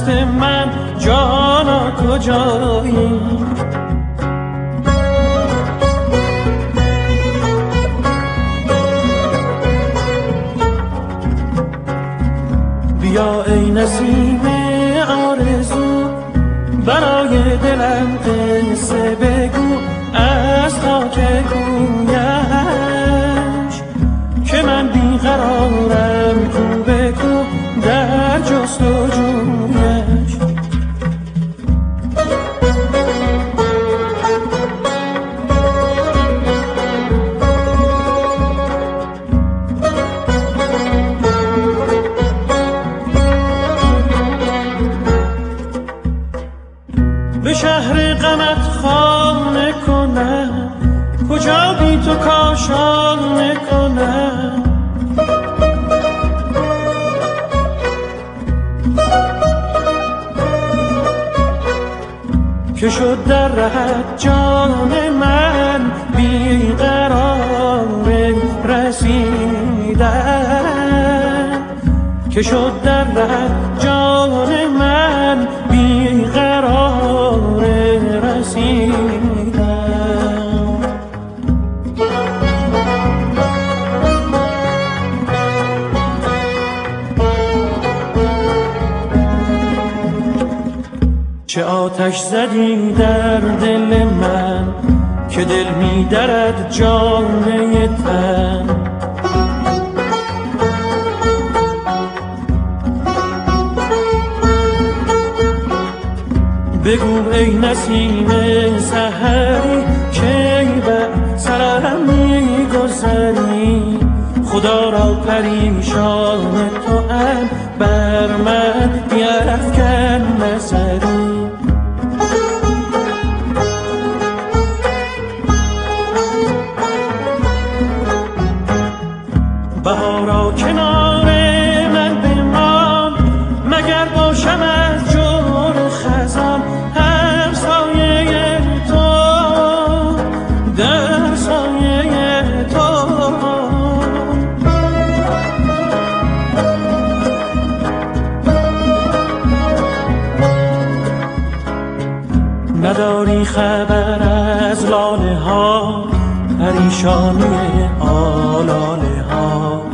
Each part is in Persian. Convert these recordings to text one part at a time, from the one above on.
دل من جانا کجایی؟ بیا ای نسیم آرزو برای دلم قصه بگو از خاک کویش که من بیقرارم. کاشانه کنم که شد در رهت جان من بیقرار رسیدن. که شد در رهت چه آتش زدی در دل من که دل می درد جانه تن. بگو ای نسیم سحری کی بر سرم می گذری خدا را پریشان نداری خبر از لاله ها پریشانی آلاله ها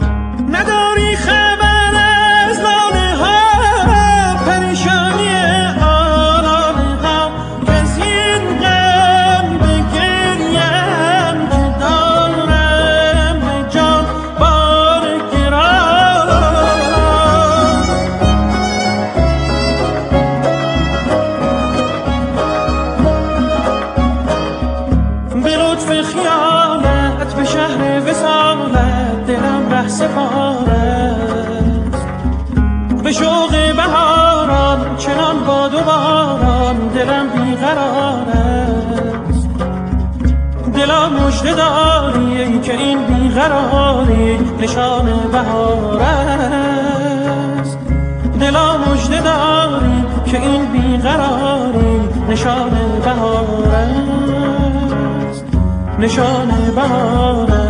لطف خیالت به شهر وسالت دلم ره سپارست به شوق بهاران چنان باد و باران دلم بیقرار است دلا مژده داری که این بیقراری نشان بهار است دلا مژده داری که این بیقراری نشان بهار است نشان بهار